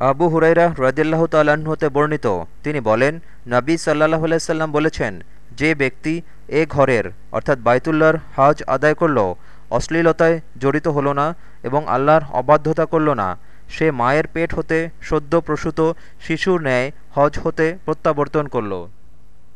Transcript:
আবু হুরাইরা রাজিল্লাহ তাল্লাহ্ন হতে বর্ণিত। তিনি বলেন, নাবী সাল্লাহ আলাইসাল্লাম বলেছেন, যে ব্যক্তি এ ঘরের, অর্থাৎ বাইতুল্লার হাজ আদায় করল, অশ্লীলতায় জড়িত হল না এবং আল্লাহর অবাধ্যতা করল না, সে মায়ের পেট হতে সদ্য প্রসূত শিশুর ন্যায় হজ হতে প্রত্যাবর্তন করল।